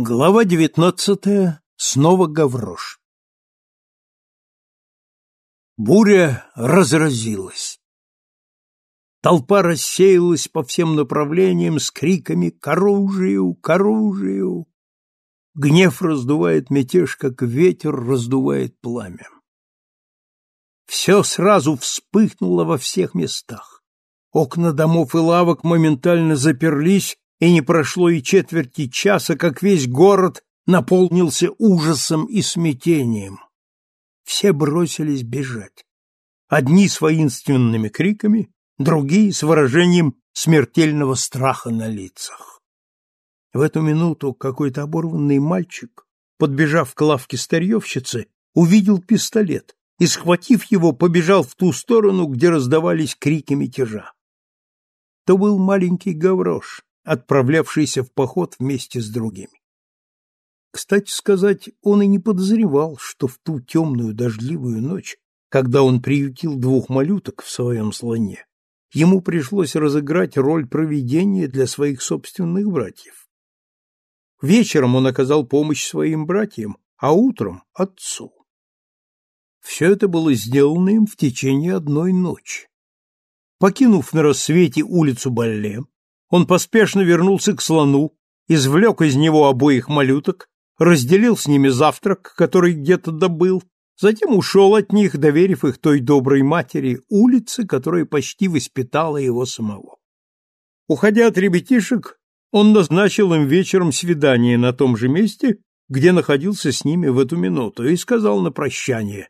Глава девятнадцатая. Снова Гаврош. Буря разразилась. Толпа рассеялась по всем направлениям с криками «К оружию! К оружию!». Гнев раздувает мятеж, как ветер раздувает пламя. Все сразу вспыхнуло во всех местах. Окна домов и лавок моментально заперлись, и не прошло и четверти часа, как весь город наполнился ужасом и смятением. Все бросились бежать. Одни с воинственными криками, другие с выражением смертельного страха на лицах. В эту минуту какой-то оборванный мальчик, подбежав к лавке старьевщицы, увидел пистолет и, схватив его, побежал в ту сторону, где раздавались крики мятежа. То был маленький Гаврош, отправлявшийся в поход вместе с другими. Кстати сказать, он и не подозревал, что в ту темную дождливую ночь, когда он приютил двух малюток в своем слоне, ему пришлось разыграть роль провидения для своих собственных братьев. Вечером он оказал помощь своим братьям, а утром — отцу. Все это было сделано им в течение одной ночи. Покинув на рассвете улицу Балле, он поспешно вернулся к слону, извлек из него обоих малюток, разделил с ними завтрак, который где-то добыл, затем ушел от них, доверив их той доброй матери улицы, которая почти воспитала его самого. Уходя от ребятишек, он назначил им вечером свидание на том же месте, где находился с ними в эту минуту, и сказал на прощание,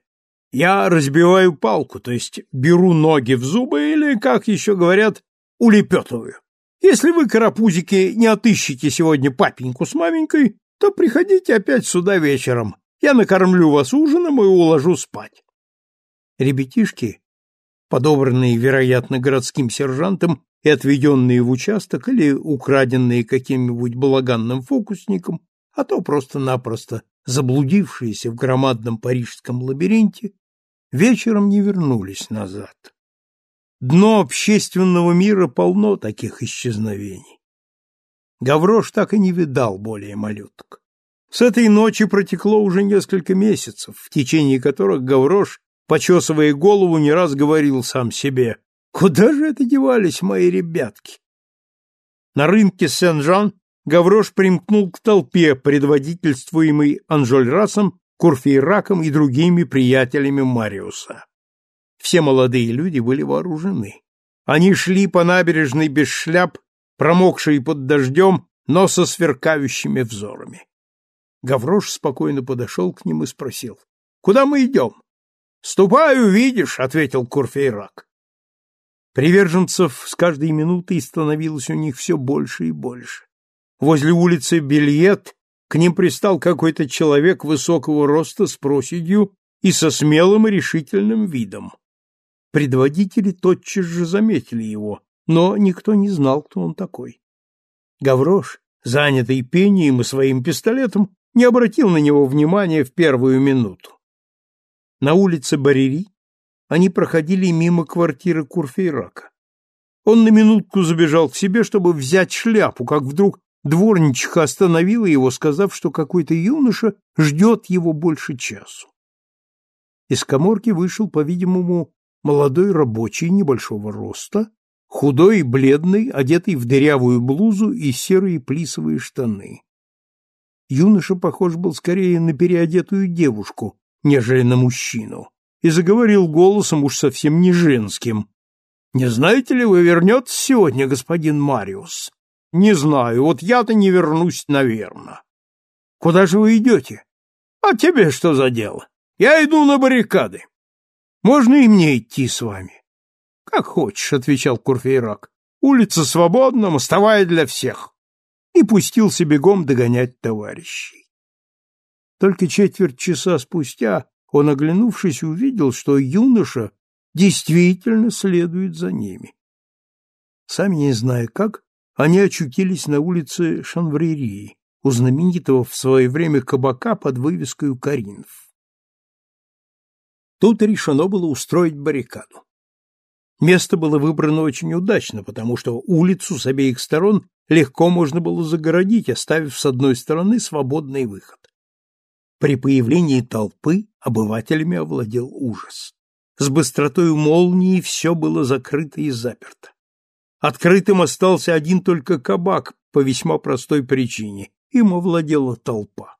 «Я разбиваю палку, то есть беру ноги в зубы или, как еще говорят, улепетываю. Если вы, карапузики, не отыщете сегодня папеньку с маменькой, то приходите опять сюда вечером. Я накормлю вас ужином и уложу спать. Ребятишки, подобранные, вероятно, городским сержантом и отведенные в участок или украденные каким-нибудь балаганным фокусником, а то просто-напросто заблудившиеся в громадном парижском лабиринте, вечером не вернулись назад. Дно общественного мира полно таких исчезновений. Гаврош так и не видал более малюток. С этой ночи протекло уже несколько месяцев, в течение которых Гаврош, почесывая голову, не раз говорил сам себе, «Куда же это девались мои ребятки?» На рынке Сен-Жан Гаврош примкнул к толпе, предводительствуемой Анжольрасом, Курфейраком и другими приятелями Мариуса. Все молодые люди были вооружены. Они шли по набережной без шляп, промокшие под дождем, но со сверкающими взорами. Гаврош спокойно подошел к ним и спросил, «Куда мы идем?» «Ступай, увидишь», — ответил Курфейрак. Приверженцев с каждой минутой становилось у них все больше и больше. Возле улицы Бельет к ним пристал какой-то человек высокого роста с проседью и со смелым и решительным видом. Предводители тотчас же заметили его, но никто не знал, кто он такой. Гаврош, занятый пением и своим пистолетом, не обратил на него внимания в первую минуту. На улице Барери они проходили мимо квартиры Курфейрака. Он на минутку забежал к себе, чтобы взять шляпу, как вдруг дворничиха остановила его, сказав, что какой-то юноша ждет его больше часу. Из коморки вышел, по-видимому, молодой рабочий небольшого роста, худой и бледный, одетый в дырявую блузу и серые плисовые штаны. Юноша похож был скорее на переодетую девушку, нежели на мужчину, и заговорил голосом уж совсем не женским. «Не знаете ли вы, вернется сегодня господин Мариус?» «Не знаю, вот я-то не вернусь, наверное». «Куда же вы идете?» «А тебе что за дело? Я иду на баррикады. Можно и мне идти с вами? — Как хочешь, — отвечал Курфейрак. — Улица свободна, мостовая для всех. И пустился бегом догонять товарищей. Только четверть часа спустя он, оглянувшись, увидел, что юноша действительно следует за ними. Сами не зная как, они очутились на улице Шанврерии, у знаменитого в свое время кабака под вывеской «Каринф». Тут решено было устроить баррикаду. Место было выбрано очень удачно, потому что улицу с обеих сторон легко можно было загородить, оставив с одной стороны свободный выход. При появлении толпы обывателями овладел ужас. С быстротой молнии все было закрыто и заперто. Открытым остался один только кабак по весьма простой причине. Им овладела толпа.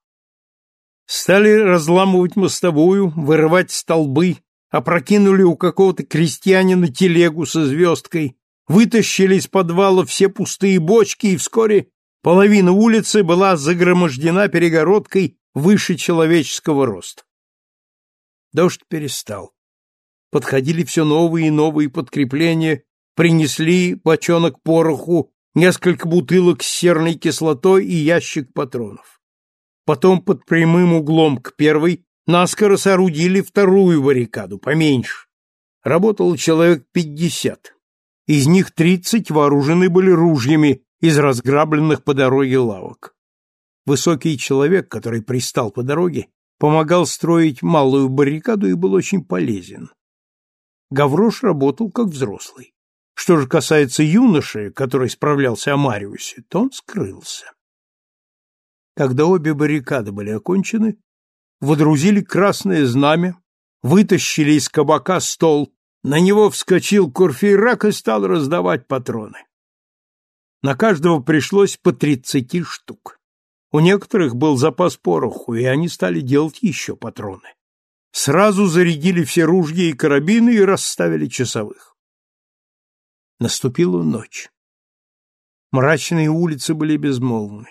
Стали разламывать мостовую, вырывать столбы, опрокинули у какого-то крестьянина телегу со звездкой, вытащили из подвала все пустые бочки, и вскоре половина улицы была загромождена перегородкой выше человеческого роста. Дождь перестал. Подходили все новые и новые подкрепления, принесли бочонок пороху, несколько бутылок с серной кислотой и ящик патронов. Потом под прямым углом к первой наскоро соорудили вторую баррикаду, поменьше. Работало человек пятьдесят. Из них тридцать вооружены были ружьями из разграбленных по дороге лавок. Высокий человек, который пристал по дороге, помогал строить малую баррикаду и был очень полезен. Гаврош работал как взрослый. Что же касается юноши, который справлялся о Мариусе, то он скрылся. Когда обе баррикады были окончены, водрузили красное знамя, вытащили из кабака стол, на него вскочил Курфейрак и стал раздавать патроны. На каждого пришлось по тридцати штук. У некоторых был запас пороху, и они стали делать еще патроны. Сразу зарядили все ружья и карабины и расставили часовых. Наступила ночь. Мрачные улицы были безмолвны.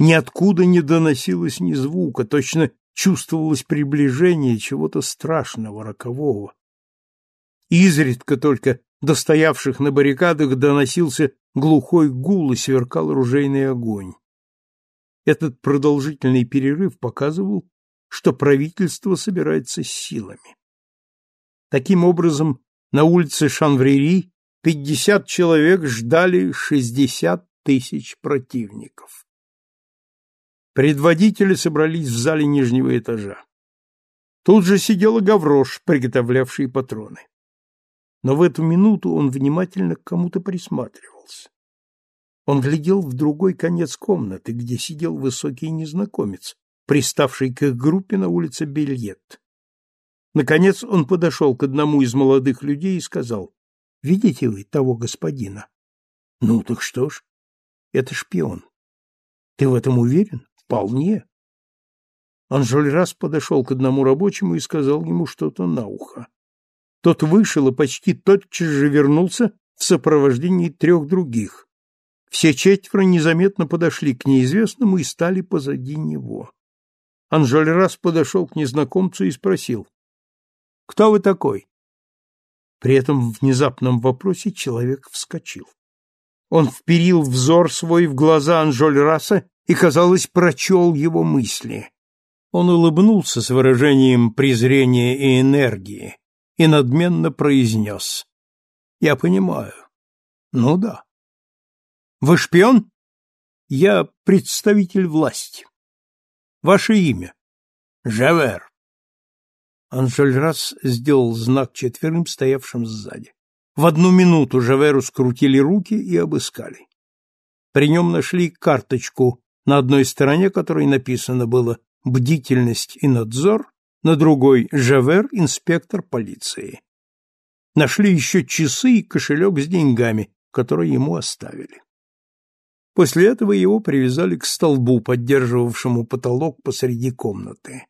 Ниоткуда не доносилось ни звука, точно чувствовалось приближение чего-то страшного, рокового. Изредка только до стоявших на баррикадах доносился глухой гул и сверкал ружейный огонь. Этот продолжительный перерыв показывал, что правительство собирается с силами. Таким образом, на улице Шанврери 50 человек ждали 60 тысяч противников. Предводители собрались в зале нижнего этажа. Тут же сидел Гаврош, приготовлявший патроны. Но в эту минуту он внимательно к кому-то присматривался. Он глядел в другой конец комнаты, где сидел высокий незнакомец, приставший к их группе на улице Бельет. Наконец он подошел к одному из молодых людей и сказал, «Видите вы того господина?» «Ну, так что ж, это шпион. Ты в этом уверен?» «Вполне». Анжель раз подошел к одному рабочему и сказал ему что-то на ухо. Тот вышел и почти тотчас же вернулся в сопровождении трех других. Все четверо незаметно подошли к неизвестному и стали позади него. Анжель раз подошел к незнакомцу и спросил, «Кто вы такой?» При этом внезапном вопросе человек вскочил. Он вперил взор свой в глаза Анжоль Раса и, казалось, прочел его мысли. Он улыбнулся с выражением презрения и энергии и надменно произнес. «Я понимаю. Ну да. Вы шпион? Я представитель власти. Ваше имя? Жавер. Анжельрас сделал знак четверым, стоявшим сзади. В одну минуту Жаверу скрутили руки и обыскали. При нем нашли карточку, на одной стороне которой написано было «Бдительность и надзор», на другой «Жавер, инспектор полиции». Нашли еще часы и кошелек с деньгами, которые ему оставили. После этого его привязали к столбу, поддерживавшему потолок посреди комнаты.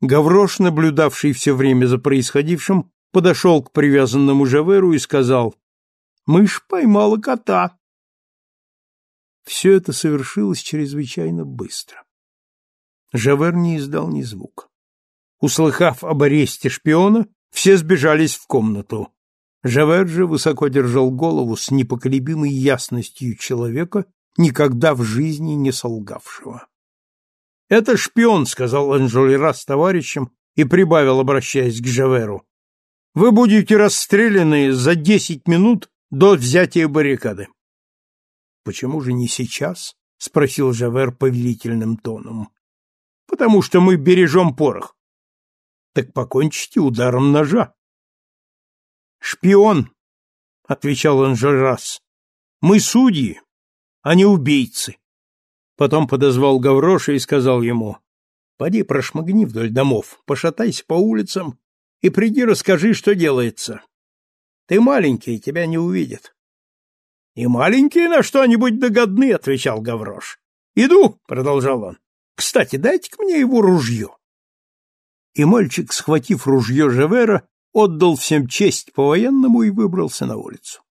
Гаврош, наблюдавший все время за происходившим, подошел к привязанному Жаверу и сказал, «Мышь поймала кота». Все это совершилось чрезвычайно быстро. Жавер не издал ни звука. Услыхав об аресте шпиона, все сбежались в комнату. Жавер же высоко держал голову с непоколебимой ясностью человека, никогда в жизни не солгавшего. «Это шпион», — сказал Анжолера с товарищем и прибавил, обращаясь к Жаверу. «Вы будете расстреляны за десять минут до взятия баррикады». «Почему же не сейчас?» — спросил Жавер повелительным тоном. «Потому что мы бережем порох». «Так покончите ударом ножа». «Шпион», — отвечал Анжельрас. «Мы судьи, они убийцы. Потом подозвал Гавроша и сказал ему, «Поди прошмыгни вдоль домов, пошатайся по улицам и приди расскажи, что делается. Ты маленький, тебя не увидят». «И маленькие на что-нибудь догодны», — отвечал Гаврош. «Иду», — продолжал он. «Кстати, дайте-ка мне его ружье». И мальчик, схватив ружье Жевера, отдал всем честь по-военному и выбрался на улицу.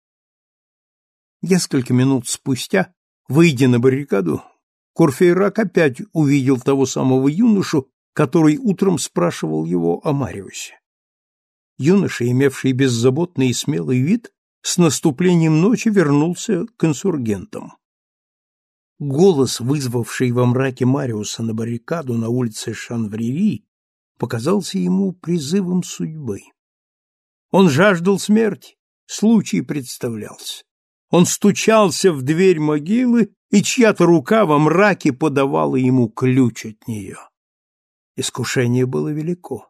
Несколько минут спустя, выйдя на баррикаду, Курфейрак опять увидел того самого юношу, который утром спрашивал его о Мариусе. Юноша, имевший беззаботный и смелый вид, с наступлением ночи вернулся к инсургентам. Голос, вызвавший во мраке Мариуса на баррикаду на улице Шанврири, показался ему призывом судьбы. Он жаждал смерти, случай представлялся. Он стучался в дверь могилы, и чья-то рука во мраке подавала ему ключ от нее. Искушение было велико.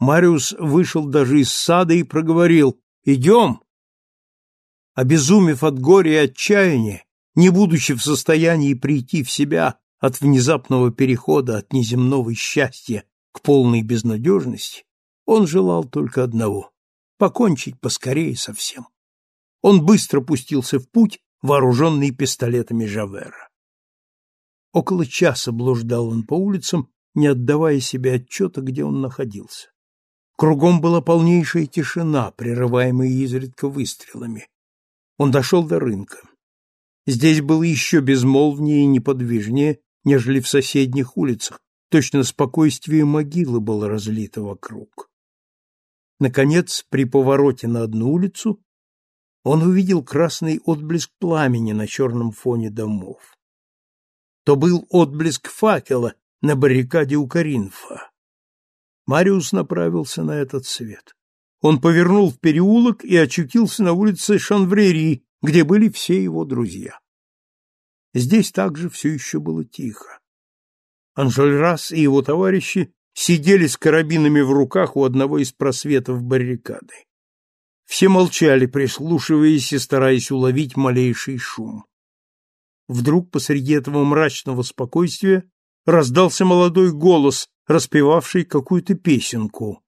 Мариус вышел даже из сада и проговорил «Идем!». Обезумев от горя и отчаяния, не будучи в состоянии прийти в себя от внезапного перехода от неземного счастья к полной безнадежности, он желал только одного — покончить поскорее со всем. Он быстро пустился в путь, вооруженный пистолетами Жавера. Около часа блуждал он по улицам, не отдавая себе отчета, где он находился. Кругом была полнейшая тишина, прерываемая изредка выстрелами. Он дошел до рынка. Здесь было еще безмолвнее и неподвижнее, нежели в соседних улицах, точно спокойствие могилы было разлито вокруг. Наконец, при повороте на одну улицу, он увидел красный отблеск пламени на черном фоне домов. То был отблеск факела на баррикаде у Каринфа. Мариус направился на этот свет. Он повернул в переулок и очутился на улице Шанврери, где были все его друзья. Здесь также все еще было тихо. Анжельрас и его товарищи сидели с карабинами в руках у одного из просветов баррикады. Все молчали, прислушиваясь и стараясь уловить малейший шум. Вдруг посреди этого мрачного спокойствия раздался молодой голос, распевавший какую-то песенку.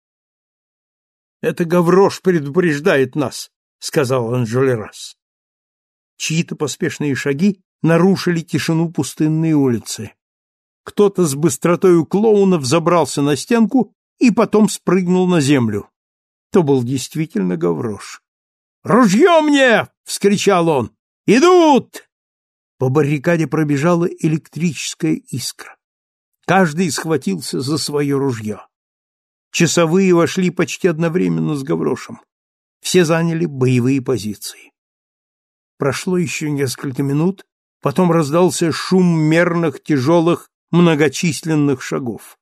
«Это Гаврош предупреждает нас», — сказал Анжелерас. Чьи-то поспешные шаги нарушили тишину пустынной улицы. Кто-то с быстротой клоуна взобрался на стенку и потом спрыгнул на землю. То был действительно Гаврош. «Ружье мне!» — вскричал он. «Идут!» По баррикаде пробежала электрическая искра. Каждый схватился за свое ружье. Часовые вошли почти одновременно с Гаврошем. Все заняли боевые позиции. Прошло еще несколько минут, потом раздался шум мерных, тяжелых, многочисленных шагов.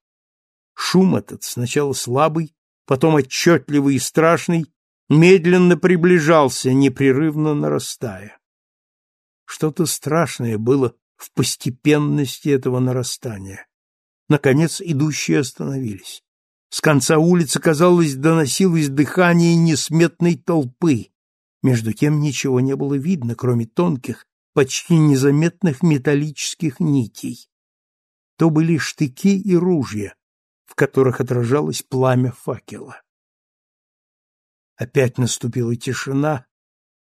Шум этот, сначала слабый, потом отчетливый и страшный, медленно приближался, непрерывно нарастая. Что-то страшное было в постепенности этого нарастания. Наконец идущие остановились. С конца улицы, казалось, доносилось дыхание несметной толпы. Между тем ничего не было видно, кроме тонких, почти незаметных металлических нитей. То были штыки и ружья, в которых отражалось пламя факела. Опять наступила тишина,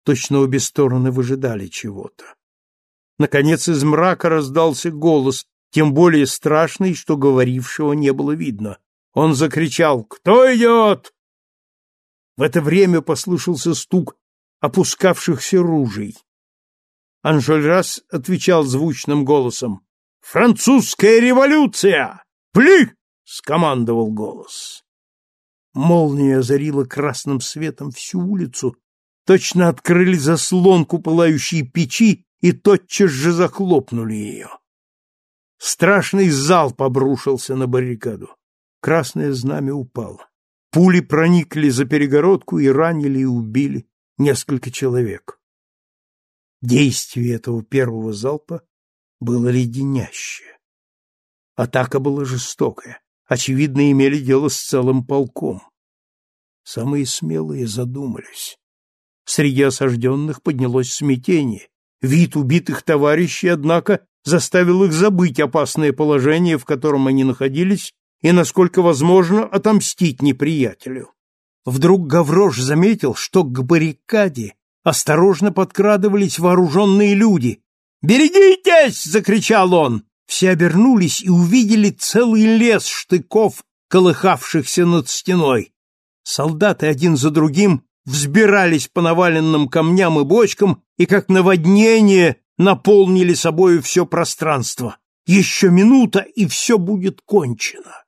точно обе стороны выжидали чего-то. Наконец из мрака раздался голос, тем более страшный, что говорившего не было видно. Он закричал «Кто идет?» В это время послышался стук опускавшихся ружей. Анжельрас отвечал звучным голосом «Французская революция! Пли!» — скомандовал голос. Молния озарила красным светом всю улицу, точно открыли заслонку пылающей печи и тотчас же захлопнули ее. Страшный залп обрушился на баррикаду. Красное знамя упало. Пули проникли за перегородку и ранили и убили несколько человек. Действие этого первого залпа было леденящее. Атака была жестокая. Очевидно, имели дело с целым полком. Самые смелые задумались. Среди осажденных поднялось смятение, Вид убитых товарищей, однако, заставил их забыть опасное положение, в котором они находились, и, насколько возможно, отомстить неприятелю. Вдруг Гаврош заметил, что к баррикаде осторожно подкрадывались вооруженные люди. «Берегитесь!» — закричал он. Все обернулись и увидели целый лес штыков, колыхавшихся над стеной. Солдаты один за другим взбирались по наваленным камням и бочкам и, как наводнение, наполнили собою все пространство. Еще минута, и все будет кончено.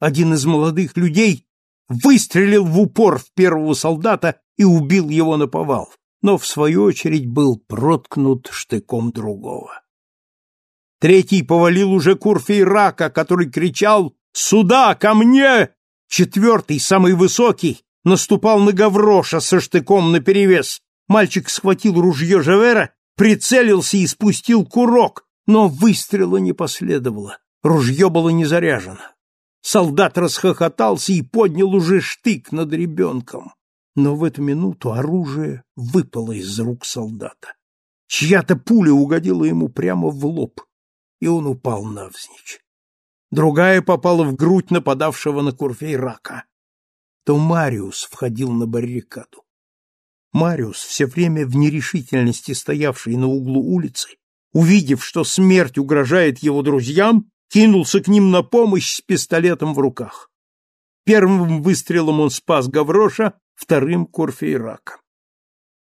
Один из молодых людей выстрелил в упор в первого солдата и убил его на повал, но в свою очередь был проткнут штыком другого. Третий повалил уже Курфейрака, который кричал «Сюда, ко мне!» Четвертый, самый высокий, наступал на Гавроша со штыком наперевес. Мальчик схватил ружье Жавера, прицелился и спустил курок, но выстрела не последовало. Ружье было не заряжено. Солдат расхохотался и поднял уже штык над ребенком. Но в эту минуту оружие выпало из рук солдата. Чья-то пуля угодила ему прямо в лоб, и он упал навзничь. Другая попала в грудь нападавшего на курфей рака. То Мариус входил на баррикаду. Мариус, все время в нерешительности стоявший на углу улицы, увидев, что смерть угрожает его друзьям, кинулся к ним на помощь с пистолетом в руках. Первым выстрелом он спас Гавроша, вторым — Корфейрака.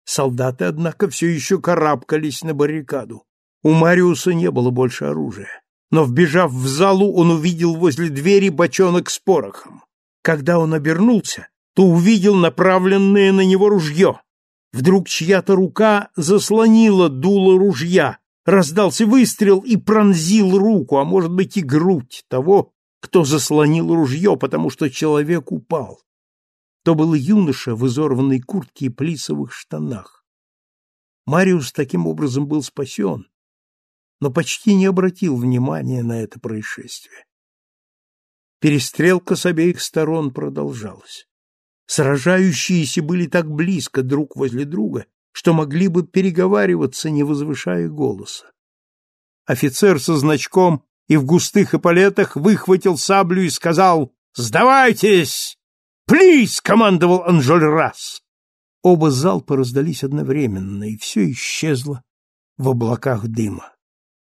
Солдаты, однако, все еще карабкались на баррикаду. У Мариуса не было больше оружия. Но, вбежав в залу, он увидел возле двери бочонок с порохом. Когда он обернулся, то увидел направленное на него ружье. Вдруг чья-то рука заслонила дуло ружья, Раздался выстрел и пронзил руку, а может быть и грудь того, кто заслонил ружье, потому что человек упал. То был юноша в изорванной куртке и плисовых штанах. Мариус таким образом был спасен, но почти не обратил внимания на это происшествие. Перестрелка с обеих сторон продолжалась. Сражающиеся были так близко друг возле друга, что могли бы переговариваться, не возвышая голоса. Офицер со значком и в густых эполетах выхватил саблю и сказал «Сдавайтесь!» «Плиз!» — командовал Анжольрас. Оба залпа раздались одновременно, и все исчезло в облаках дыма.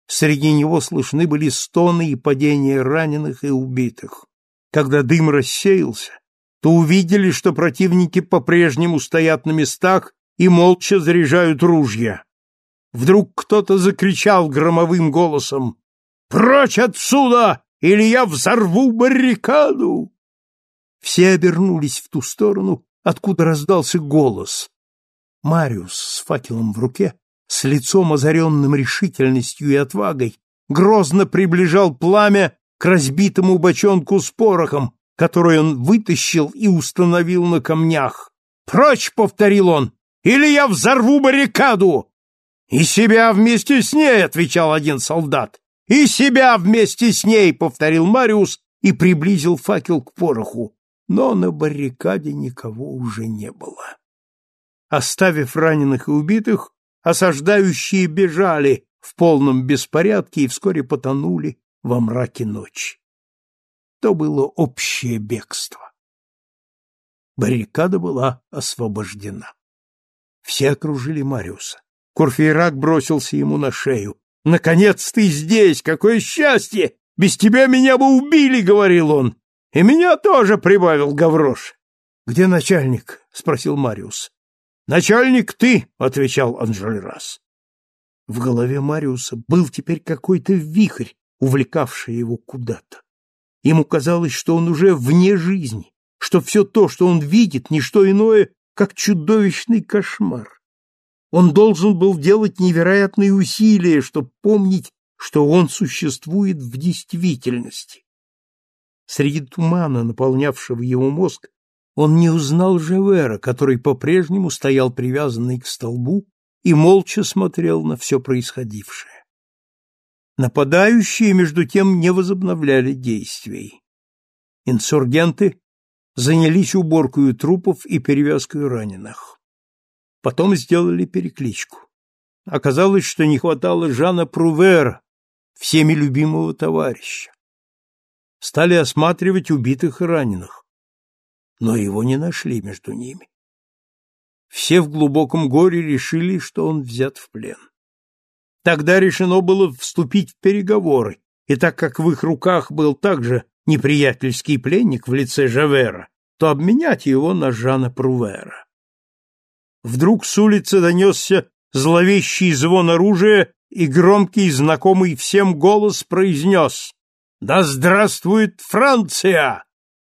Среди него слышны были стоны и падения раненых и убитых. Когда дым рассеялся, то увидели, что противники по-прежнему стоят на местах и молча заряжают ружья. Вдруг кто-то закричал громовым голосом «Прочь отсюда, или я взорву баррикаду!» Все обернулись в ту сторону, откуда раздался голос. Мариус с факелом в руке, с лицом озаренным решительностью и отвагой, грозно приближал пламя к разбитому бочонку с порохом, который он вытащил и установил на камнях. «Прочь!» — повторил он или я взорву баррикаду!» «И себя вместе с ней!» — отвечал один солдат. «И себя вместе с ней!» — повторил Мариус и приблизил факел к пороху. Но на баррикаде никого уже не было. Оставив раненых и убитых, осаждающие бежали в полном беспорядке и вскоре потонули во мраке ночи. То было общее бегство. Баррикада была освобождена. Все окружили Мариуса. Курфейрак бросился ему на шею. «Наконец ты здесь! Какое счастье! Без тебя меня бы убили!» — говорил он. «И меня тоже!» — прибавил Гаврош. «Где начальник?» — спросил Мариус. «Начальник ты!» — отвечал Анжельрас. В голове Мариуса был теперь какой-то вихрь, увлекавший его куда-то. Ему казалось, что он уже вне жизни, что все то, что он видит, не что иное, как чудовищный кошмар. Он должен был делать невероятные усилия, чтобы помнить, что он существует в действительности. Среди тумана, наполнявшего его мозг, он не узнал Жевера, который по-прежнему стоял привязанный к столбу и молча смотрел на все происходившее. Нападающие, между тем, не возобновляли действий. Инсургенты занялись уборкой трупов и перевязкой раненых. Потом сделали перекличку. оказалось, что не хватало Жана Прувера, всеми любимого товарища. Стали осматривать убитых и раненых, но его не нашли между ними. Все в глубоком горе решили, что он взят в плен. Тогда решено было вступить в переговоры, и так как в их руках был также неприятельский пленник в лице Жавера, то обменять его на Жана Прувера. Вдруг с улицы донесся зловещий звон оружия, и громкий, знакомый всем голос произнес «Да здравствует Франция!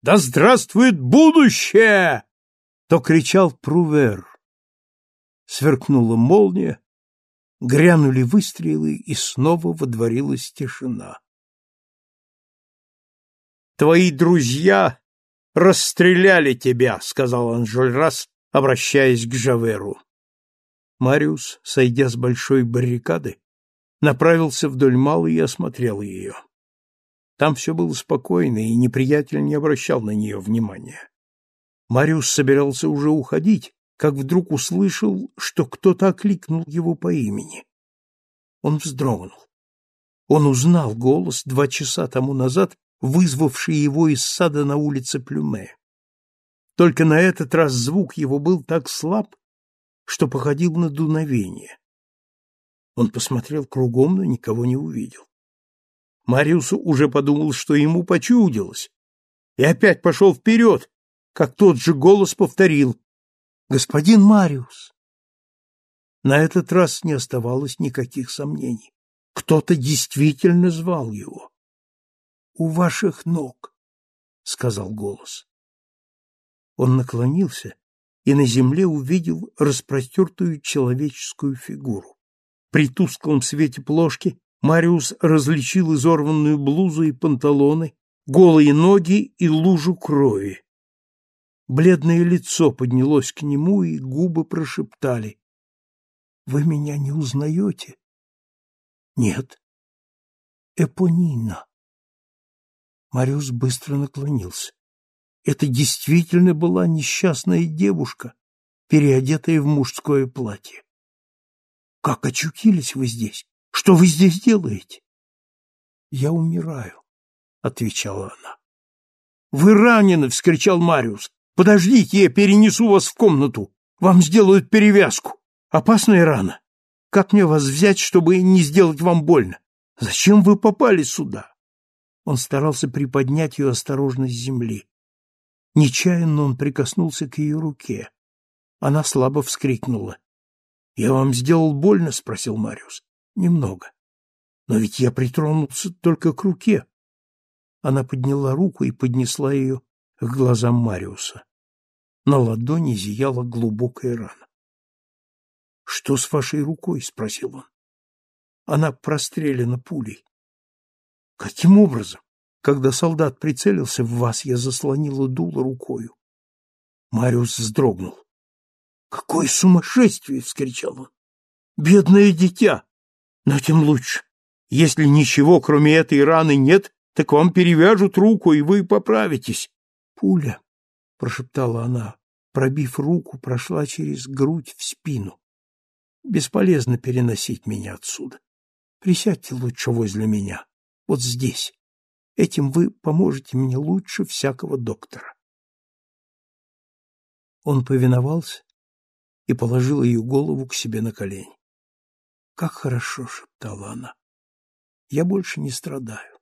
Да здравствует будущее!» То кричал Прувер. Сверкнула молния, грянули выстрелы, и снова водворилась тишина. «Твои друзья расстреляли тебя», — сказал Анжольрас, обращаясь к Жаверу. Мариус, сойдя с большой баррикады, направился вдоль малой и осмотрел ее. Там все было спокойно, и неприятель не обращал на нее внимания. Мариус собирался уже уходить, как вдруг услышал, что кто-то окликнул его по имени. Он вздрогнул. Он узнал голос два часа тому назад, вызвавший его из сада на улице Плюме. Только на этот раз звук его был так слаб, что походил на дуновение. Он посмотрел кругом, но никого не увидел. Мариус уже подумал, что ему почудилось, и опять пошел вперед, как тот же голос повторил господин Мариус. На этот раз не оставалось никаких сомнений. Кто-то действительно звал его. У ваших ног, сказал голос. Он наклонился и на земле увидел распростертую человеческую фигуру. При тусклом свете плошки Мариус различил изорванную блузу и панталоны, голые ноги и лужу крови. Бледное лицо поднялось к нему, и губы прошептали. — Вы меня не узнаете? — Нет. — Эпонина. Мариус быстро наклонился. Это действительно была несчастная девушка, переодетая в мужское платье. — Как очутились вы здесь? Что вы здесь делаете? — Я умираю, — отвечала она. — Вы ранены! — вскричал Мариус. Подождите, я перенесу вас в комнату. Вам сделают перевязку. Опасная рана. Как мне вас взять, чтобы не сделать вам больно? Зачем вы попали сюда? Он старался приподнять ее осторожно с земли. Нечаянно он прикоснулся к ее руке. Она слабо вскрикнула. — Я вам сделал больно? — спросил Мариус. — Немного. Но ведь я притронулся только к руке. Она подняла руку и поднесла ее к глазам Мариуса. На ладони зияла глубокая рана. — Что с вашей рукой? — спросил он. — Она прострелена пулей. — Каким образом? Когда солдат прицелился в вас, я заслонила дуло рукою. Мариус вздрогнул. — Какое сумасшествие! — вскричал он. — Бедное дитя! Но тем лучше. Если ничего, кроме этой раны, нет, так вам перевяжут руку, и вы поправитесь. — Пуля, — прошептала она, пробив руку, прошла через грудь в спину. Бесполезно переносить меня отсюда. Присядьте лучше возле меня, вот здесь. Этим вы поможете мне лучше всякого доктора. Он повиновался и положил ее голову к себе на колени. «Как хорошо!» — шептала она. «Я больше не страдаю».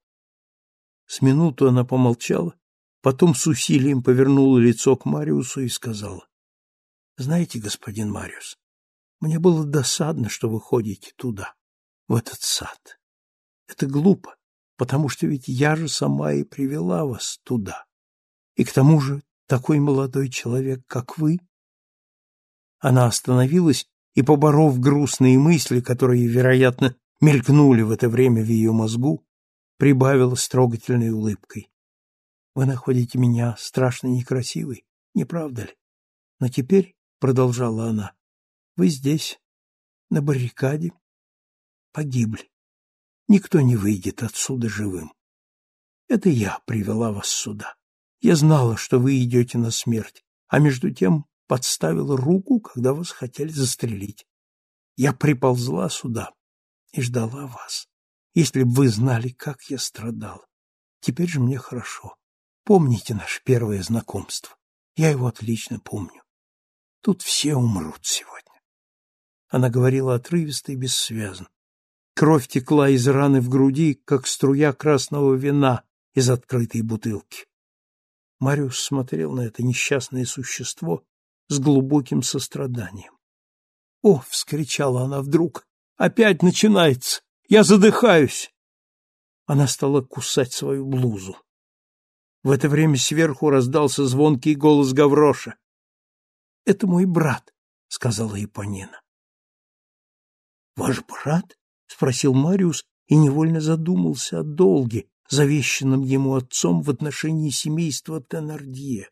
С минуту она помолчала, Потом с усилием повернула лицо к Мариусу и сказала. — Знаете, господин Мариус, мне было досадно, что вы ходите туда, в этот сад. Это глупо, потому что ведь я же сама и привела вас туда. И к тому же такой молодой человек, как вы. Она остановилась и, поборов грустные мысли, которые, вероятно, мелькнули в это время в ее мозгу, прибавила с трогательной улыбкой. Вы находите меня страшно некрасивой, не правда ли? Но теперь, — продолжала она, — вы здесь, на баррикаде, погибли. Никто не выйдет отсюда живым. Это я привела вас сюда. Я знала, что вы идете на смерть, а между тем подставила руку, когда вас хотели застрелить. Я приползла сюда и ждала вас. Если бы вы знали, как я страдал. Теперь же мне хорошо. Помните наше первое знакомство? Я его отлично помню. Тут все умрут сегодня. Она говорила отрывисто и бессвязно. Кровь текла из раны в груди, как струя красного вина из открытой бутылки. Мариус смотрел на это несчастное существо с глубоким состраданием. «О!» — вскричала она вдруг. «Опять начинается! Я задыхаюсь!» Она стала кусать свою блузу. В это время сверху раздался звонкий голос Гавроша. «Это мой брат», — сказала Ипонина. «Ваш брат?» — спросил Мариус и невольно задумался о долге, завещанном ему отцом в отношении семейства Теннердье.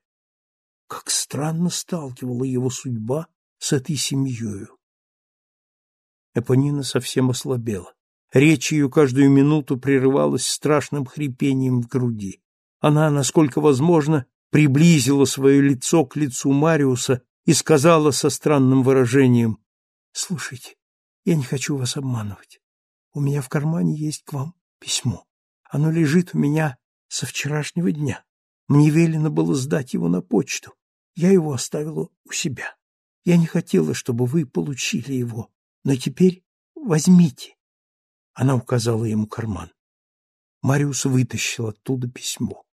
Как странно сталкивала его судьба с этой семьей. Эпонина совсем ослабела. Речь ее каждую минуту прерывалась страшным хрипением в груди. Она, насколько возможно, приблизила свое лицо к лицу Мариуса и сказала со странным выражением, «Слушайте, я не хочу вас обманывать. У меня в кармане есть к вам письмо. Оно лежит у меня со вчерашнего дня. Мне велено было сдать его на почту. Я его оставила у себя. Я не хотела, чтобы вы получили его, но теперь возьмите. Она указала ему карман. Мариус вытащил оттуда письмо.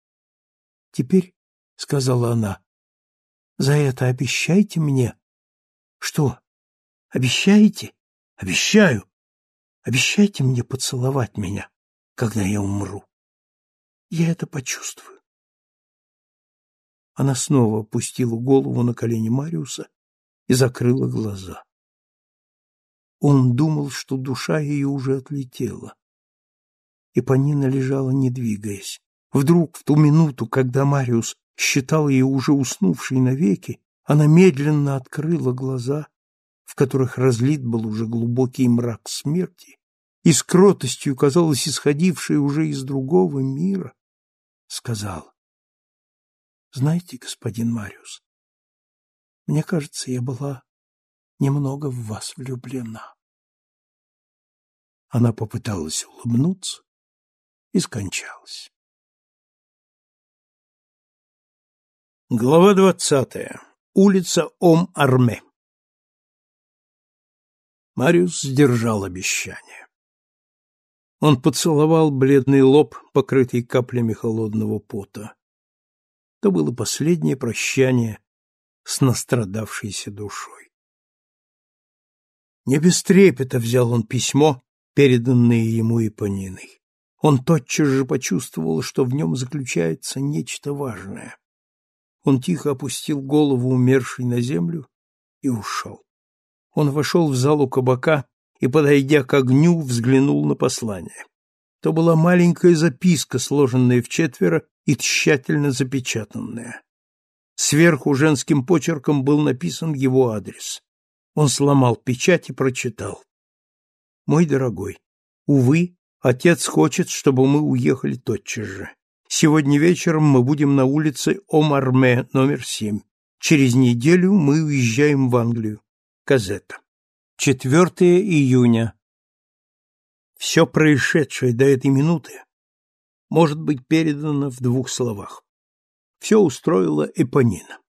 Теперь, — сказала она, — за это обещайте мне. Что? Обещаете? Обещаю. Обещайте мне поцеловать меня когда я умру. Я это почувствую. Она снова опустила голову на колени Мариуса и закрыла глаза. Он думал, что душа ее уже отлетела. И Панина лежала, не двигаясь. Вдруг, в ту минуту, когда Мариус считал ее уже уснувшей навеки, она медленно открыла глаза, в которых разлит был уже глубокий мрак смерти, и с кротостью, казалось, исходившей уже из другого мира, сказал, «Знаете, господин Мариус, мне кажется, я была немного в вас влюблена». Она попыталась улыбнуться и скончалась. Глава двадцатая. Улица Ом-Арме. Мариус сдержал обещание. Он поцеловал бледный лоб, покрытый каплями холодного пота. То было последнее прощание с настрадавшейся душой. Не без трепета взял он письмо, переданное ему Ипониной. Он тотчас же почувствовал, что в нем заключается нечто важное. Он тихо опустил голову умершей на землю и ушел. Он вошел в залу кабака и, подойдя к огню, взглянул на послание. То была маленькая записка, сложенная в четверо и тщательно запечатанная. Сверху женским почерком был написан его адрес. Он сломал печать и прочитал. «Мой дорогой, увы, отец хочет, чтобы мы уехали тотчас же. Сегодня вечером мы будем на улице Омарме, номер семь. Через неделю мы уезжаем в Англию. Казета. 4 июня. Все происшедшее до этой минуты может быть передано в двух словах. Все устроила Эпонина.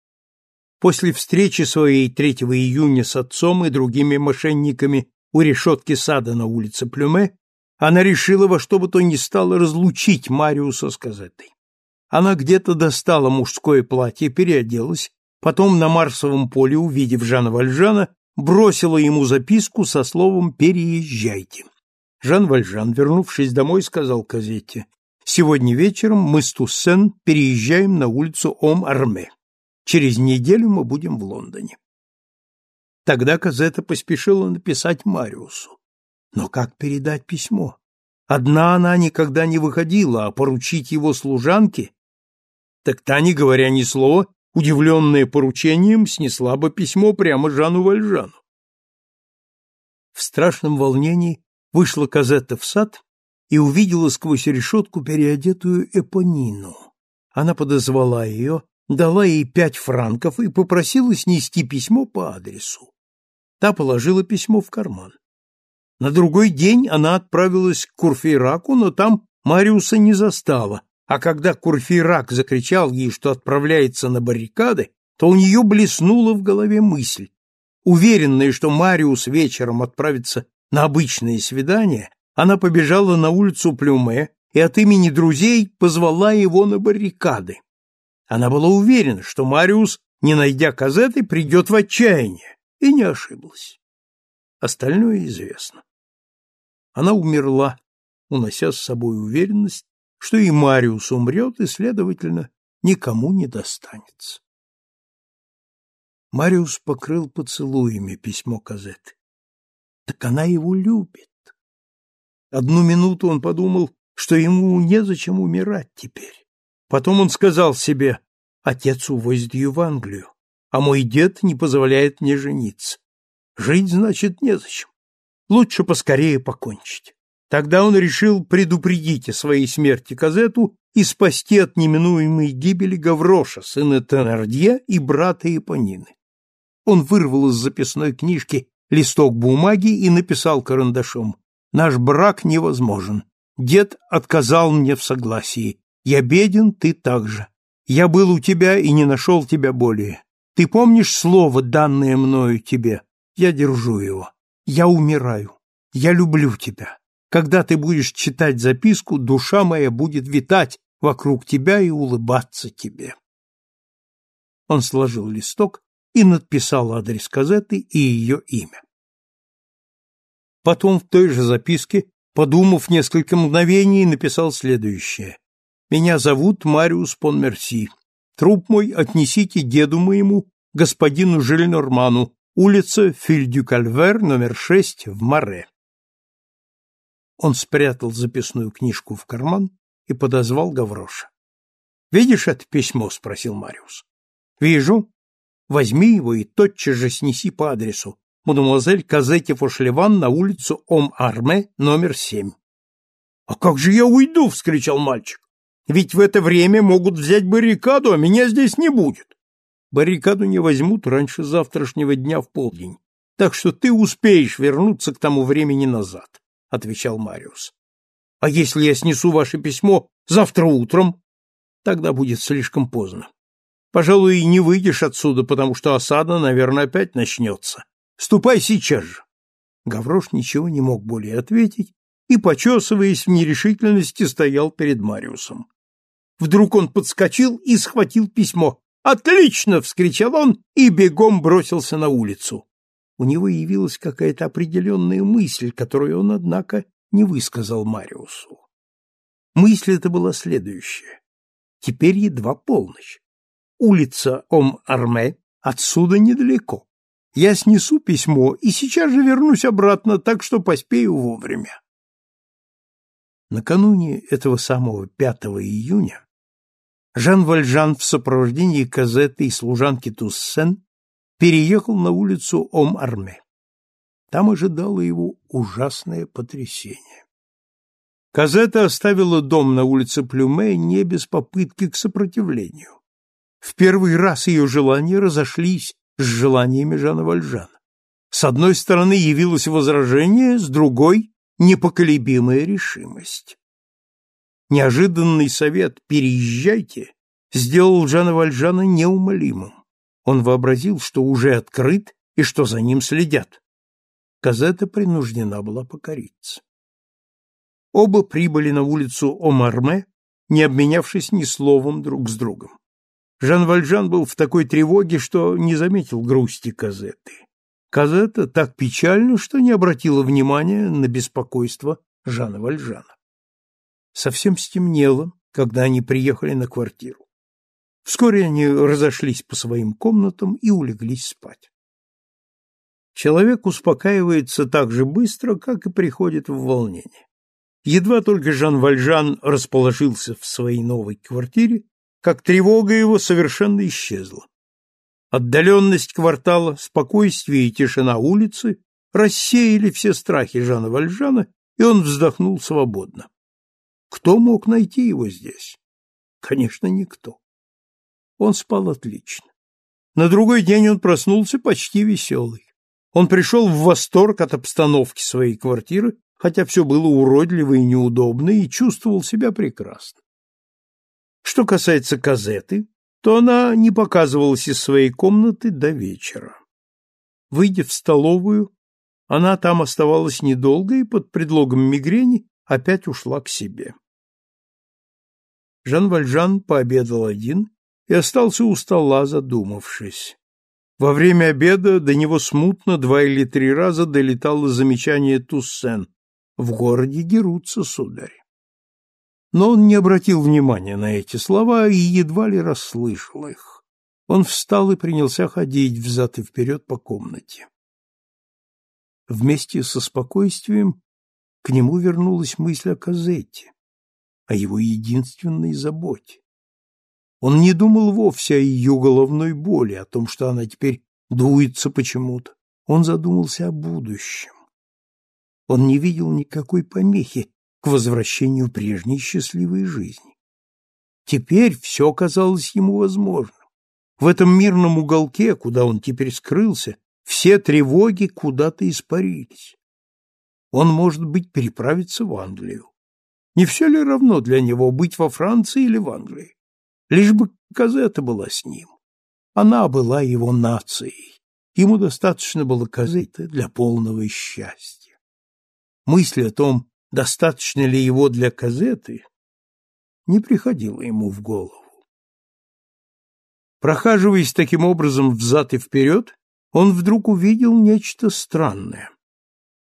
После встречи своей 3 июня с отцом и другими мошенниками у решетки сада на улице Плюме она решила во что бы то ни стало разлучить Мариуса с Казетой. Она где-то достала мужское платье, переоделась, потом на Марсовом поле, увидев Жана Вальжана, бросила ему записку со словом «переезжайте». Жан Вальжан, вернувшись домой, сказал Казетте, «Сегодня вечером мы с Туссен переезжаем на улицу Ом-Арме. Через неделю мы будем в Лондоне». Тогда Казета поспешила написать Мариусу. Но как передать письмо? Одна она никогда не выходила, а поручить его служанке? Так та, не говоря ни слова, удивленная поручением, снесла бы письмо прямо Жану Вальжану. В страшном волнении вышла Казетта в сад и увидела сквозь решетку переодетую Эпонину. Она подозвала ее, дала ей пять франков и попросила снести письмо по адресу. Та положила письмо в карман. На другой день она отправилась к Курфейраку, но там Мариуса не застала, а когда Курфейрак закричал ей, что отправляется на баррикады, то у нее блеснула в голове мысль. Уверенная, что Мариус вечером отправится на обычное свидание, она побежала на улицу Плюме и от имени друзей позвала его на баррикады. Она была уверена, что Мариус, не найдя Казеты, придет в отчаяние, и не ошиблась. Остальное известно. Она умерла, унося с собой уверенность, что и Мариус умрет, и, следовательно, никому не достанется. Мариус покрыл поцелуями письмо Казеты. Так она его любит. Одну минуту он подумал, что ему незачем умирать теперь. Потом он сказал себе, отец увозит ее в Англию, а мой дед не позволяет мне жениться. Жить, значит, незачем. Лучше поскорее покончить. Тогда он решил предупредить о своей смерти Казету и спасти от неминуемой гибели Гавроша, сына Тенардье и брата Ипонины. Он вырвал из записной книжки листок бумаги и написал карандашом Наш брак невозможен. Дед отказал мне в согласии. Я беден, ты также. Я был у тебя и не нашел тебя более. Ты помнишь слово, данное мною тебе? Я держу его. Я умираю. Я люблю тебя. Когда ты будешь читать записку, душа моя будет витать вокруг тебя и улыбаться тебе. Он сложил листок и надписал адрес газеты и ее имя. Потом в той же записке, подумав несколько мгновений, написал следующее. «Меня зовут Мариус Понмерси. Труп мой отнесите деду моему, господину Жильнорману, улица Фильдю-Кальвер, номер 6, в Маре». Он спрятал записную книжку в карман и подозвал Гавроша. «Видишь это письмо?» — спросил Мариус. «Вижу. Возьми его и тотчас же снеси по адресу, мадемуазель Казете Фошлеван на улицу Ом-Арме, номер семь. — А как же я уйду? — вскричал мальчик. — Ведь в это время могут взять баррикаду, а меня здесь не будет. Баррикаду не возьмут раньше завтрашнего дня в полдень, так что ты успеешь вернуться к тому времени назад, — отвечал Мариус. — А если я снесу ваше письмо завтра утром? Тогда будет слишком поздно. Пожалуй, и не выйдешь отсюда, потому что осада, наверное, опять начнется. Ступай сейчас же. Гаврош ничего не мог более ответить и, почесываясь в нерешительности, стоял перед Мариусом. Вдруг он подскочил и схватил письмо. «Отлично!» — вскричал он и бегом бросился на улицу. У него явилась какая-то определенная мысль, которую он, однако, не высказал Мариусу. Мысль эта была следующая. Теперь едва полночь. Улица Ом-Арме отсюда недалеко. Я снесу письмо и сейчас же вернусь обратно, так что поспею вовремя. Накануне этого самого 5 июня Жан Вальжан в сопровождении Казеты и служанки Туссен переехал на улицу Ом-Арме. Там ожидало его ужасное потрясение. Казета оставила дом на улице Плюме не без попытки к сопротивлению. В первый раз ее желания разошлись с желаниями Жана Вальжана. С одной стороны явилось возражение, с другой — непоколебимая решимость. Неожиданный совет «переезжайте» сделал Жана Вальжана неумолимым. Он вообразил, что уже открыт и что за ним следят. Казета принуждена была покориться. Оба прибыли на улицу Омарме, не обменявшись ни словом друг с другом. Жан Вальжан был в такой тревоге, что не заметил грусти Казеты. Казета так печально, что не обратила внимания на беспокойство Жана Вальжана. Совсем стемнело, когда они приехали на квартиру. Вскоре они разошлись по своим комнатам и улеглись спать. Человек успокаивается так же быстро, как и приходит в волнение. Едва только Жан Вальжан расположился в своей новой квартире, как тревога его совершенно исчезла. Отдаленность квартала, спокойствие и тишина улицы рассеяли все страхи Жана Вальжана, и он вздохнул свободно. Кто мог найти его здесь? Конечно, никто. Он спал отлично. На другой день он проснулся почти веселый. Он пришел в восторг от обстановки своей квартиры, хотя все было уродливо и неудобно, и чувствовал себя прекрасно. Что касается Казеты, то она не показывалась из своей комнаты до вечера. Выйдя в столовую, она там оставалась недолго и под предлогом мигрени опять ушла к себе. Жан Вальжан пообедал один и остался у стола, задумавшись. Во время обеда до него смутно два или три раза долетало замечание Туссен. В городе дерутся, сударь. Но он не обратил внимания на эти слова и едва ли расслышал их. Он встал и принялся ходить взад и вперед по комнате. Вместе со спокойствием к нему вернулась мысль о Казете, о его единственной заботе. Он не думал вовсе о ее головной боли, о том, что она теперь дуется почему-то. Он задумался о будущем. Он не видел никакой помехи к возвращению прежней счастливой жизни. Теперь все казалось ему возможным. В этом мирном уголке, куда он теперь скрылся, все тревоги куда-то испарились. Он, может быть, переправится в Англию. Не все ли равно для него быть во Франции или в Англии? Лишь бы Казета была с ним. Она была его нацией. Ему достаточно было Казеты для полного счастья. Мысль о том, достаточно ли его для Казеты, не приходила ему в голову. Прохаживаясь таким образом взад и вперед, он вдруг увидел нечто странное.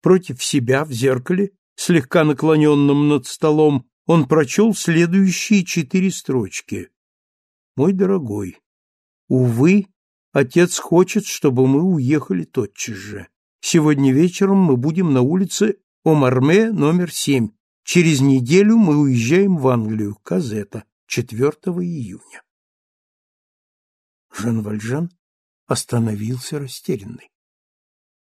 Против себя в зеркале, слегка наклоненном над столом, он прочел следующие четыре строчки мой дорогой, увы, отец хочет, чтобы мы уехали тотчас же. Сегодня вечером мы будем на улице Омарме номер семь. Через неделю мы уезжаем в Англию, Казета, 4 июня. Жан Вальжан остановился растерянный.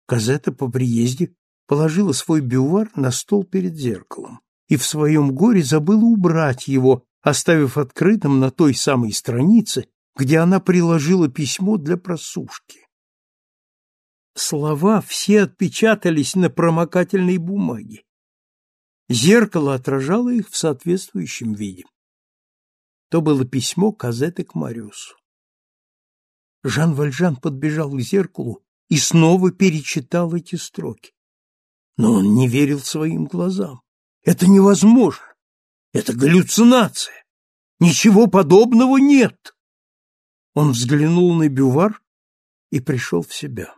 Казета по приезде положила свой бювар на стол перед зеркалом и в своем горе забыла убрать его, оставив открытым на той самой странице, где она приложила письмо для просушки. Слова все отпечатались на промокательной бумаге. Зеркало отражало их в соответствующем виде. То было письмо Казеты к Мариусу. Жан Вальжан подбежал к зеркалу и снова перечитал эти строки. Но он не верил своим глазам. Это невозможно. Это галлюцинация. Ничего подобного нет. Он взглянул на бювар и пришел в себя.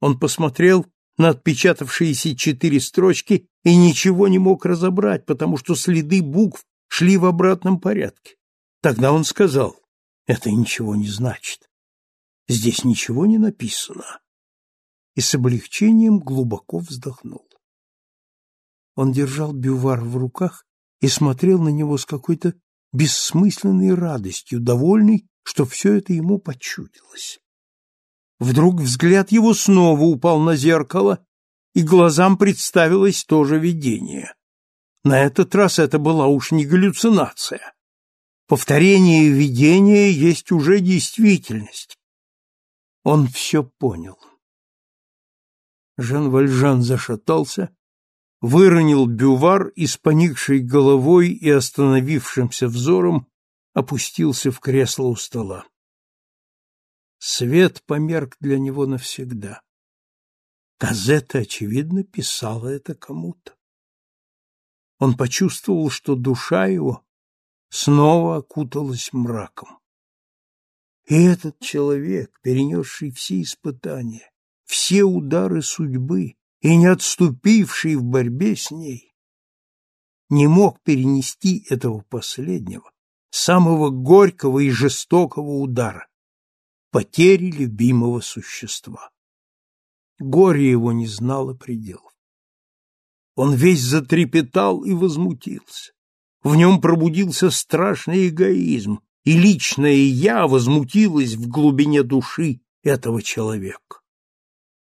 Он посмотрел на отпечатавшиеся четыре строчки и ничего не мог разобрать, потому что следы букв шли в обратном порядке. Тогда он сказал, это ничего не значит. Здесь ничего не написано. И с облегчением глубоко вздохнул. Он держал бювар в руках и смотрел на него с какой-то бессмысленной радостью, довольный, что все это ему почудилось. Вдруг взгляд его снова упал на зеркало, и глазам представилось то же видение. На этот раз это была уж не галлюцинация. Повторение видения есть уже действительность. Он все понял. Жан Вальжан зашатался, выронил бювар и с поникшей головой и остановившимся взором опустился в кресло у стола. Свет померк для него навсегда. Казета, очевидно, писала это кому-то. Он почувствовал, что душа его снова окуталась мраком. И этот человек, перенесший все испытания, все удары судьбы, и не отступивший в борьбе с ней, не мог перенести этого последнего, самого горького и жестокого удара — потери любимого существа. Горе его не знало пределов. Он весь затрепетал и возмутился. В нем пробудился страшный эгоизм, и личное «я» возмутилось в глубине души этого человека.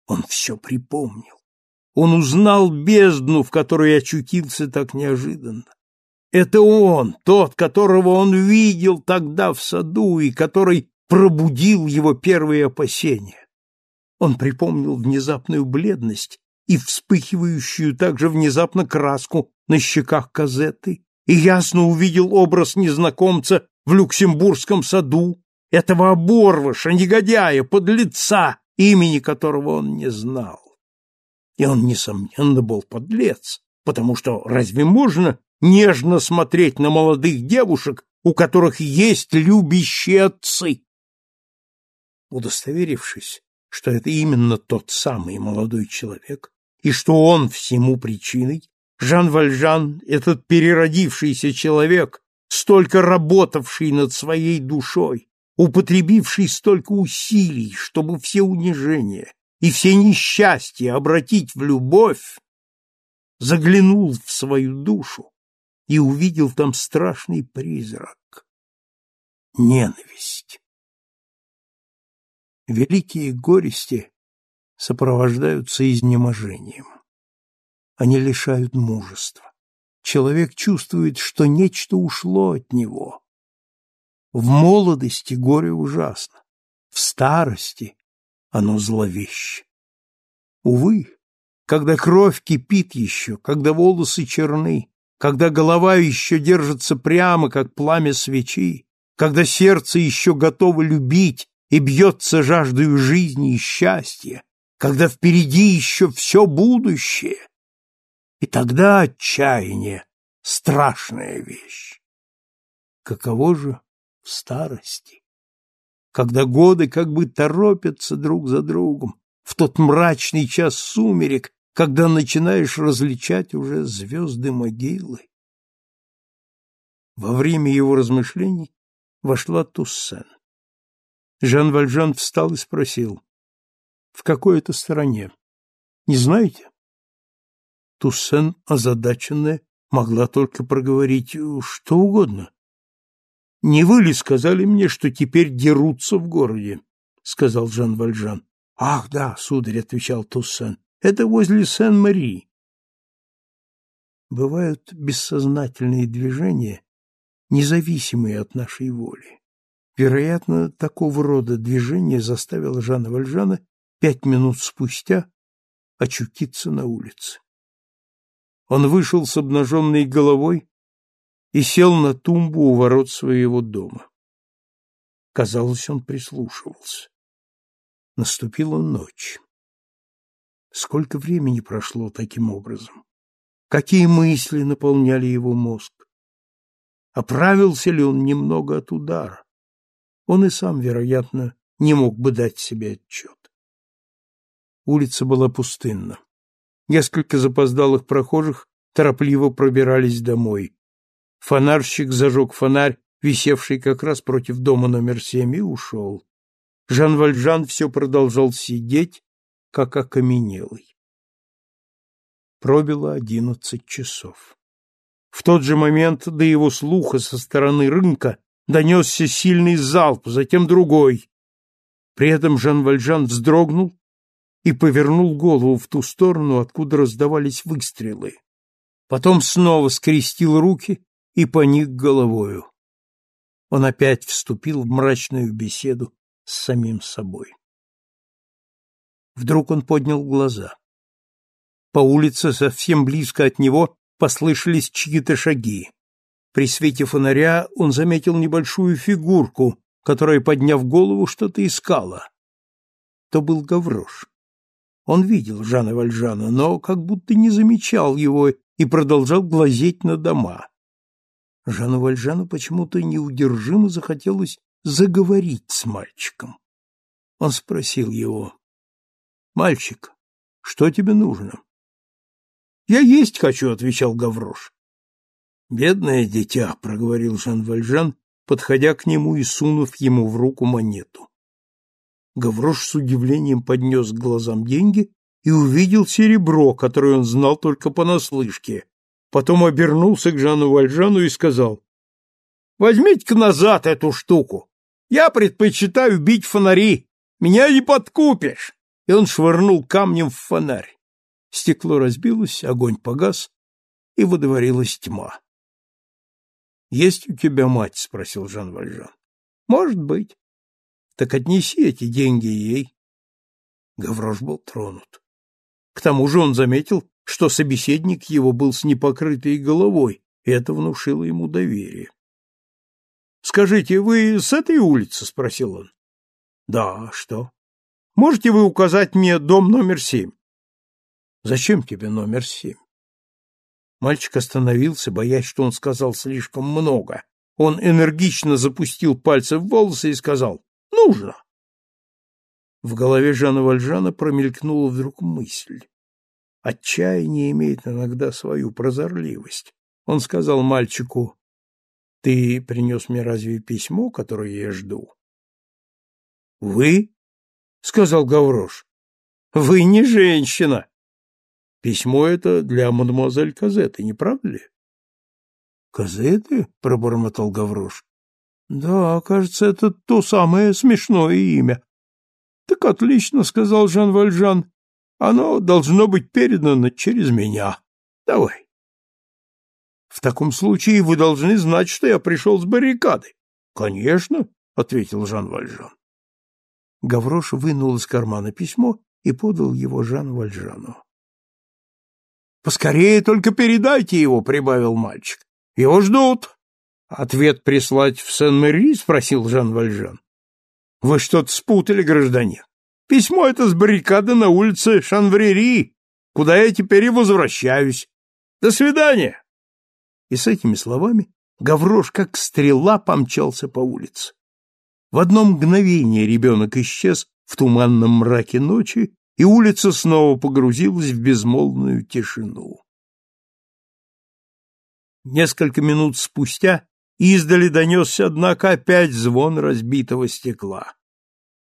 Он все припомнил. Он узнал бездну, в которой очутился так неожиданно. Это он, тот, которого он видел тогда в саду и который пробудил его первые опасения. Он припомнил внезапную бледность и вспыхивающую также внезапно краску на щеках Казетты, и ясно увидел образ незнакомца в Люксембургском саду, этого оборвыша, негодяя, подлеца, имени которого он не знал. И он, несомненно, был подлец, потому что разве можно нежно смотреть на молодых девушек, у которых есть любящие отцы? Удостоверившись, что это именно тот самый молодой человек, и что он всему причиной, Жан Вальжан, этот переродившийся человек, столько работавший над своей душой, употребивший столько усилий, чтобы все унижения и все несчастья обратить в любовь, заглянул в свою душу и увидел там страшный призрак — ненависть. Великие горести сопровождаются изнеможением. Они лишают мужества. Человек чувствует, что нечто ушло от него. В молодости горе ужасно, в старости оно зловеще. Увы, когда кровь кипит еще, когда волосы черны, когда голова еще держится прямо, как пламя свечи, когда сердце еще готово любить и бьется жаждою жизни и счастья, когда впереди еще все будущее. И тогда отчаяние — страшная вещь. Каково же в старости, когда годы как бы торопятся друг за другом, в тот мрачный час сумерек, когда начинаешь различать уже звезды могилы. Во время его размышлений вошла Туссен. Жан Вальжан встал и спросил, в какой это стороне? Не знаете? Туссен, озадаченная, могла только проговорить что угодно. — Не вы ли сказали мне, что теперь дерутся в городе? — сказал Жан Вальжан. — Ах, да, сударь, — отвечал Туссен, — это возле Сен-Мари. Бывают бессознательные движения, независимые от нашей воли. Вероятно, такого рода движение заставило Жана Вальжана пять минут спустя очутиться на улице. Он вышел с обнаженной головой и сел на тумбу у ворот своего дома. Казалось, он прислушивался. Наступила ночь. Сколько времени прошло таким образом? Какие мысли наполняли его мозг? Оправился ли он немного от удара? Он и сам, вероятно, не мог бы дать себе отчет. Улица была пустынна. Несколько запоздалых прохожих торопливо пробирались домой. Фонарщик зажег фонарь, висевший как раз против дома номер семь, и ушел. Жан Вальжан все продолжал сидеть, как окаменелый. Пробило одиннадцать часов. В тот же момент до его слуха со стороны рынка донесся сильный залп, затем другой. При этом Жан Вальжан вздрогнул и повернул голову в ту сторону, откуда раздавались выстрелы. Потом снова скрестил руки и поник головою. Он опять вступил в мрачную беседу с самим собой. Вдруг он поднял глаза. По улице совсем близко от него послышались чьи-то шаги. При свете фонаря он заметил небольшую фигурку, которая, подняв голову, что-то искала. То был Гаврош. Он видел Жана Вальжана, но как будто не замечал его и продолжал глазеть на дома. Жану Вальжану почему-то неудержимо захотелось заговорить с мальчиком. Он спросил его, «Мальчик, что тебе нужно?» «Я есть хочу», — отвечал Гаврош. «Бедное дитя», — проговорил Жан Вальжан, подходя к нему и сунув ему в руку монету. Гаврош с удивлением поднес к глазам деньги и увидел серебро, которое он знал только понаслышке. Потом обернулся к Жану Вальжану и сказал, «Возьмите-ка назад эту штуку. Я предпочитаю бить фонари. Меня не подкупишь!» И он швырнул камнем в фонарь. Стекло разбилось, огонь погас, и водоворилась тьма. «Есть у тебя мать?» — спросил Жан Вальжан. «Может быть». Так отнеси эти деньги ей. Гаврош был тронут. К тому же он заметил, что собеседник его был с непокрытой головой, и это внушило ему доверие. — Скажите, вы с этой улицы? — спросил он. — Да, что? — Можете вы указать мне дом номер семь? — Зачем тебе номер семь? Мальчик остановился, боясь, что он сказал слишком много. Он энергично запустил пальцы в волосы и сказал «Нужно». В голове Жана Вальжана промелькнула вдруг мысль. Отчаяние имеет иногда свою прозорливость. Он сказал мальчику, «Ты принес мне разве письмо, которое я жду?» «Вы?» — сказал Гаврош. «Вы не женщина!» «Письмо это для мадемуазель Казеты, не правда ли?» «Казеты?» — пробормотал Гаврош. «Да, кажется, это то самое смешное имя. Так отлично, сказал Жан Вальжан. Оно должно быть передано через меня. Давай. В таком случае вы должны знать, что я пришел с баррикады. Конечно, ответил Жан Вальжан. Гаврош вынул из кармана письмо и подал его Жан Вальжану. Поскорее только передайте его, прибавил мальчик. Его ждут. Ответ прислать в Сен-Мэри, спросил Жан Вальжан. Вы что-то спутали, гражданин. Письмо это с баррикады на улице Шанврери, куда я теперь и возвращаюсь. До свидания. И с этими словами Гаврош, как стрела, помчался по улице. В одно мгновение ребенок исчез в туманном мраке ночи, и улица снова погрузилась в безмолвную тишину. Несколько минут спустя Издали донесся, однако, опять звон разбитого стекла.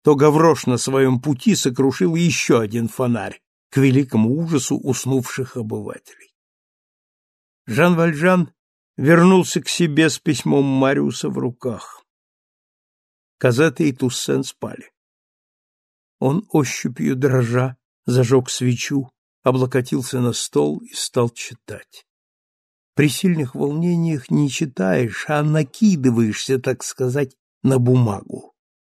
То Гаврош на своем пути сокрушил еще один фонарь, к великому ужасу уснувших обывателей. Жан Вальжан вернулся к себе с письмом Мариуса в руках. Казета и Туссен спали. Он ощупью дрожа зажег свечу, облокотился на стол и стал читать. При сильных волнениях не читаешь, а накидываешься, так сказать, на бумагу.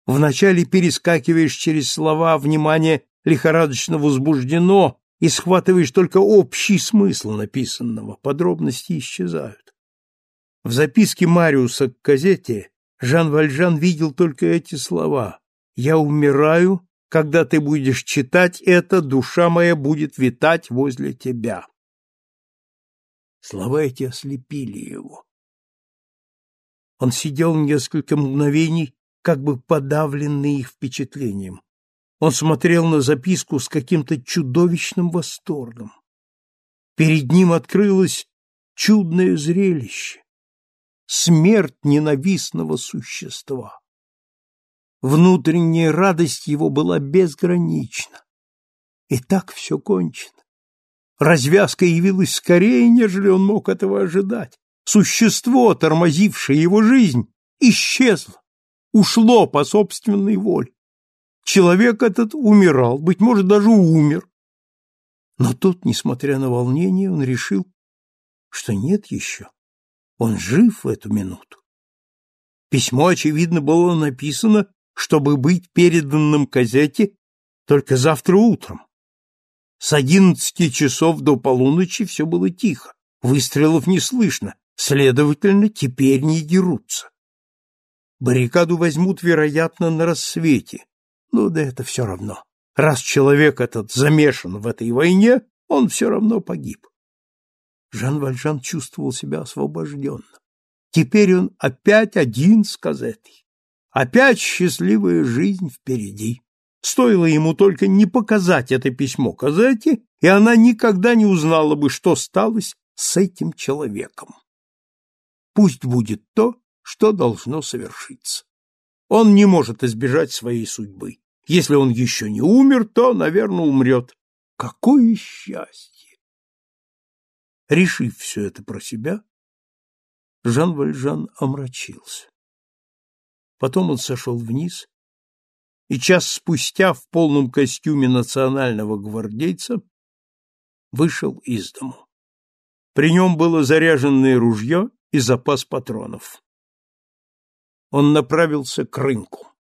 Вначале перескакиваешь через слова, внимание лихорадочно возбуждено, и схватываешь только общий смысл написанного, подробности исчезают. В записке Мариуса к газете Жан Вальжан видел только эти слова «Я умираю, когда ты будешь читать это, душа моя будет витать возле тебя». Слова эти ослепили его. Он сидел несколько мгновений, как бы подавленный их впечатлением. Он смотрел на записку с каким-то чудовищным восторгом. Перед ним открылось чудное зрелище — смерть ненавистного существа. Внутренняя радость его была безгранична. И так все кончено. Развязка явилась скорее, нежели он мог этого ожидать. Существо, тормозившее его жизнь, исчезло, ушло по собственной воле. Человек этот умирал, быть может, даже умер. Но тут, несмотря на волнение, он решил, что нет еще. Он жив в эту минуту. Письмо, очевидно, было написано, чтобы быть переданным газете только завтра утром. С одиннадцати часов до полуночи все было тихо, выстрелов не слышно, следовательно, теперь не дерутся. Баррикаду возьмут, вероятно, на рассвете. Ну да это все равно. Раз человек этот замешан в этой войне, он все равно погиб. Жан Вальжан чувствовал себя освобожденно. Теперь он опять один с Казетой. Опять счастливая жизнь впереди. Стоило ему только не показать это письмо Казете, и она никогда не узнала бы, что сталось с этим человеком. Пусть будет то, что должно совершиться. Он не может избежать своей судьбы. Если он еще не умер, то, наверное, умрет. Какое счастье! Решив все это про себя, Жан Вальжан омрачился. Потом он сошел вниз и час спустя в полном костюме национального гвардейца вышел из дому. При нем было заряженное ружье и запас патронов. Он направился к рынку.